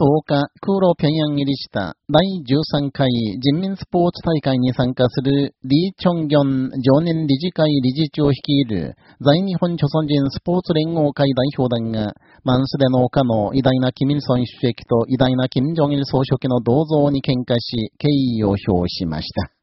10日、空路平壌入りした第13回人民スポーツ大会に参加するリー・チョンギョン常任理事会理事長を率いる在日本朝鮮人スポーツ連合会代表団が、マンスデの丘の偉大なキミルソン主席と偉大なキム・ジョンイル総書記の銅像に喧嘩し、敬意を表しました。